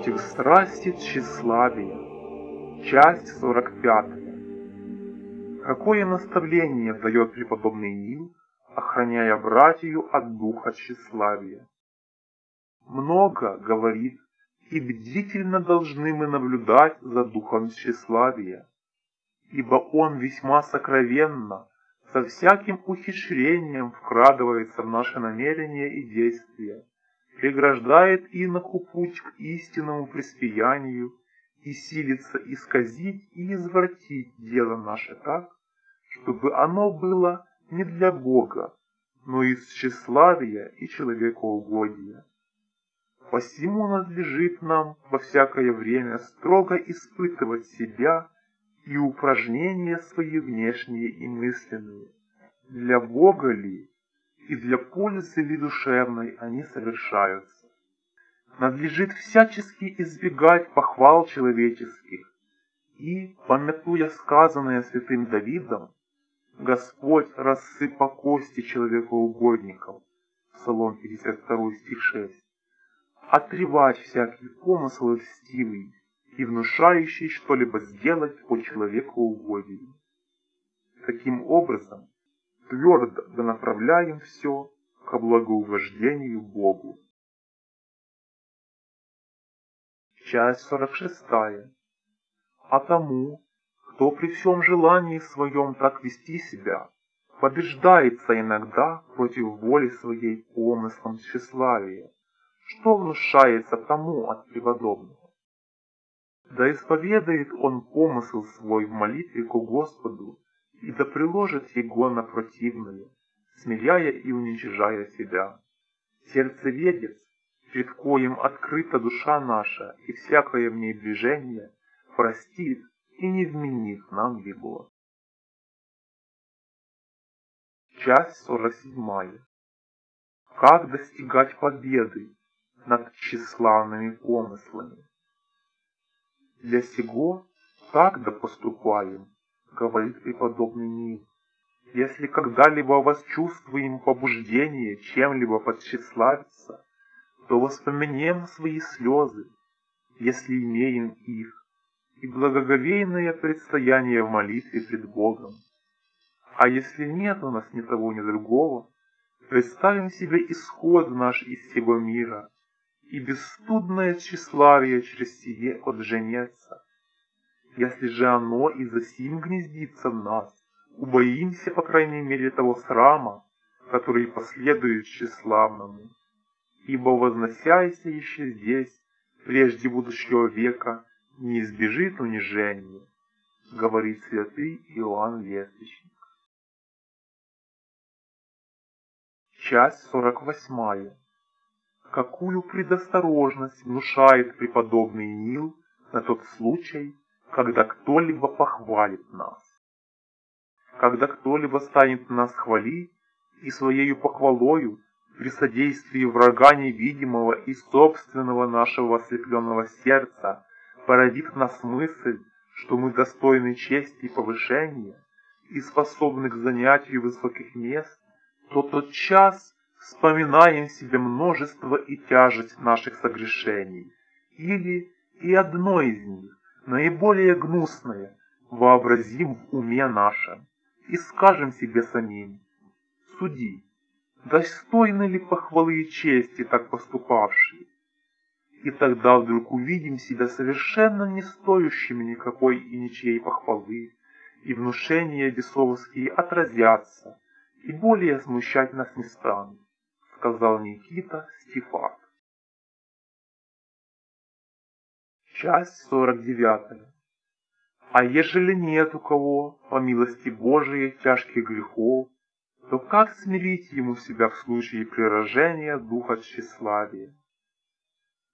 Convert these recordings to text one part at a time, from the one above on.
Против страсти тщеславия. Часть 45. Какое наставление дает преподобный Нил, охраняя братью от духа тщеславия? Много, говорит, и бдительно должны мы наблюдать за духом тщеславия, ибо он весьма сокровенно, со всяким ухищрением вкрадывается в наши намерения и действия, преграждает иноку путь к истинному преспиянию и силится исказить и извратить дело наше так, чтобы оно было не для Бога, но из тщеславия и человекоугодия. Посему надлежит нам во всякое время строго испытывать себя и упражнения свои внешние и мысленные. Для Бога ли и для пользы ли душевной они совершаются. Надлежит всячески избегать похвал человеческих и, помятуя сказанное святым Давидом, Господь рассыпа кости человекоугодников, Псалом 52 стих 6, отревать всякий помысл льстивый и внушающий что-либо сделать по человекоугодию. Таким образом, твердо направляем все ко благоуваждению Богу. Часть 46. А тому, кто при всем желании своем так вести себя, побеждается иногда против воли своей помыслом тщеславия, что внушается тому от преподобного. Да исповедает он помысл свой в молитве к Господу и да приложит его на противное, смиряя и уничижая себя. Сердцеведец, пред коим открыта душа наша и всякое в ней движение, простит и не вменит нам его. Часть 47. Как достигать победы над тщеславными помыслами? Для сего так да поступаем, говорит преподобный Нил. Если когда-либо восчувствуем побуждение чем-либо подтщеславиться, то воспоминем свои слезы, если имеем их, и благоговейное предстояние в молитве пред Богом. А если нет у нас ни того, ни другого, представим себе исход наш из всего мира, и бесстудное тщеславие через сие отженется. Если же оно и засим гнездится в нас, убоимся, по крайней мере, того срама, который последует тщеславному. Ибо возносяйся еще здесь, прежде будущего века, не избежит унижения, говорит святый Иоанн Весточник. Часть сорок восьмая. Какую предосторожность внушает преподобный Нил на тот случай, когда кто-либо похвалит нас. Когда кто-либо станет нас хвалить и своею похвалою при содействии врага невидимого и собственного нашего ослепленного сердца породит нас мысль, что мы достойны чести и повышения и способны к занятию высоких мест, то тот час вспоминаем себе множество и тяжесть наших согрешений, или и одно из них, наиболее гнусное, вообразим в уме нашем и скажем себе самим, суди, достойны ли похвалы и чести так поступавшие? И тогда вдруг увидим себя совершенно не стоящими никакой и ничьей похвалы, и внушения бесовские отразятся, и более смущать нас не станут, сказал Никита Стефан. Часть сорок девятая. А ежели нет у кого, по милости Божией, тяжких грехов, то как смирить ему себя в случае приражения духа тщеславия?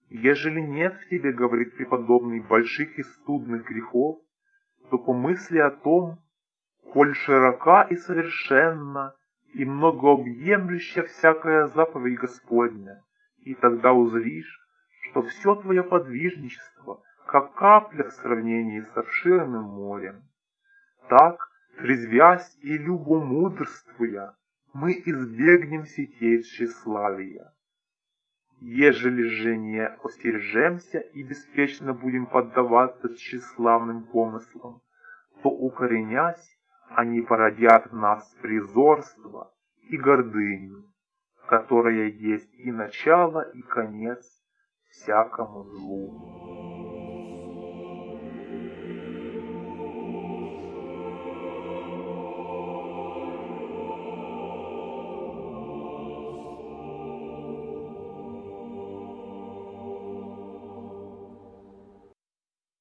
Ежели нет в тебе, говорит преподобный, больших и студных грехов, то помысли о том, коль широка и совершенна и многообъемлюща всякая заповедь Господня, и тогда узришь, что все твое подвижничество, как капля в сравнении с обширным морем. Так, трезвясь и любомудрствуя, мы избегнем сетей тщеславия. Ежели же не остережемся и беспечно будем поддаваться тщеславным помыслам, то, укоренясь, они породят в нас призорство и гордыню, которая есть и начало, и конец всякому злу.